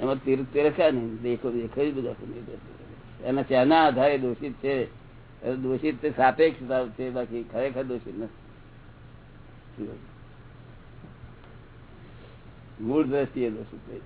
એમાં તીર્થ તિરસ્કાર નહીં દેખો, દેખાય બધા એના શેના આધારે દોષિત છે. દોષિત તે સાપેક્ષ છે, બાકી ખરેખર દોષિત નથી. મૂળ દ્રષ્ટિએ દોષિત થઈ